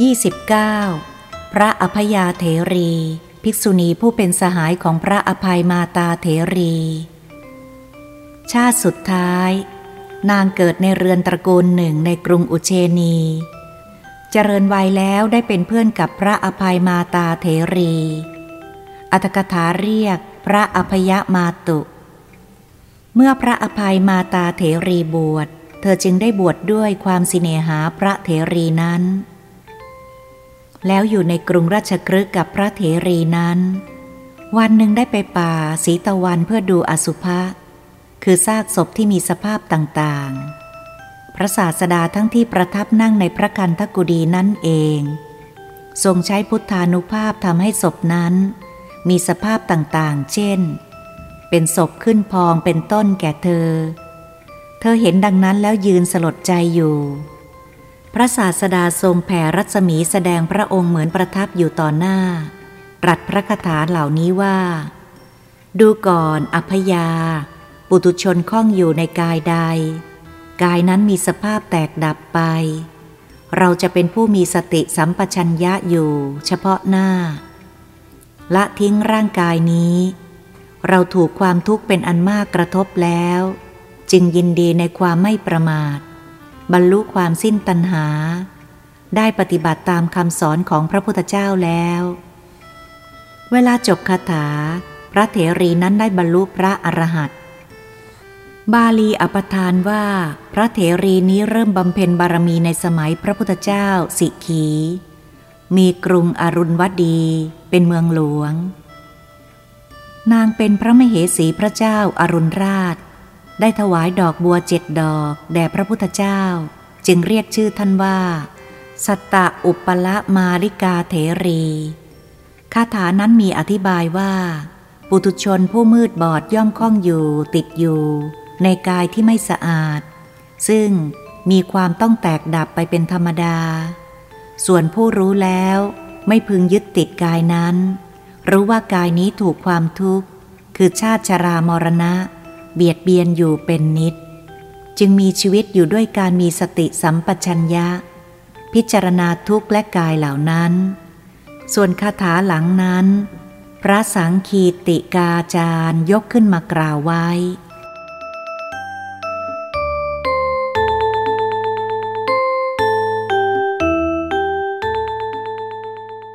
29. พระอภยาเถรี ภิกษุณีผู้เป็นสหายของพระอภัยมาตาเถรี ชาติสุดท้าย นางเกิดในเรือนตระกูลหนึ่งในกรุงอุเชนี เจริญวัยแล้วได้เป็นเพื่อนกับพระอภัยมาตาเถรี อัตถกถาเรียกพระอภยมาตุ เมื่อพระอภัยมาตาเถรีบวช เธอจึงได้บวชดด้วยความสิเนหาพระเถรีนั้น แล้วอยู่ในกรุงราชกฤห์กับพระเถรีนั้น วันหนึ่งได้ไปป่าสีตะวันเพื่อดูอสุภะคือซากศพที่มีสภาพต่างๆ พระศาสดาทั้งที่ประทับนั่งในพระคันธกุฎีนั่นเอง ทรงใช้พุทธานุภาพทำให้ศพนั้น มีสภาพต่างๆ เช่น เป็นศพขึ้นพองเป็นต้นแก่เธอ เธอเห็นดังนั้นแล้วยืนสลดใจอยู่ พระศาสดาทรงแผ่รัศมีแสดงพระองค์เหมือนประทับอยู่ต่อหน้า ตรัสพระคาถาเหล่านี้ว่า ดูก่อนอัพยา ปุตุชนคล้องอยู่ในกายใด กายนั้นมีสภาพแตกดับไป เราจะเป็นผู้มีสติสัมปชัญญะอยู่เฉพาะหน้า ละทิ้งร่างกายนี้ เราถูกความทุกข์เป็นอันมากกระทบแล้ว จึงยินดีในความไม่ประมาท บรรลุความสิ้นตัณหา ได้ปฏิบัติตามคำสอนของพระพุทธเจ้าแล้ว เวลาจบคาถา พระเถรีนั้นได้บรรลุพระอรหันต์บาลีอปทานว่า พระเถรีนี้เริ่มบำเพ็ญบารมีในสมัยพระพุทธเจ้า สิขี มีกรุงอรุณวดี เป็นเมืองหลวง นางเป็นพระมเหสีพระเจ้าอารุณราช ได้ถวายดอกบัวเจ็ดดอกแด่พระพุทธเจ้า จึงเรียกชื่อท่านว่า สัตตะอุปละมาริกาเถรีคาถานั้นมีอธิบายว่า ปุถุชนผู้มืดบอดย่อมคล้องอยู่ติดอยู่ ในกายที่ไม่สะอาด ซึ่งมีความต้องแตกดับไปเป็นธรรมดา ส่วนผู้รู้แล้วไม่พึงยึดติดกายนั้น รู้ว่ากายนี้ถูกความทุกข์ คือชาติชรามรณะ เบียดเบียนอยู่เป็นนิด จึงมีชีวิตอยู่ด้วยการมีสติสัมปชัญญะ พิจารณาทุกข์และกายเหล่านั้น ส่วนคาถาหลังนั้น พระสังคีติกาจารย์ยกขึ้นมากล่าวไว้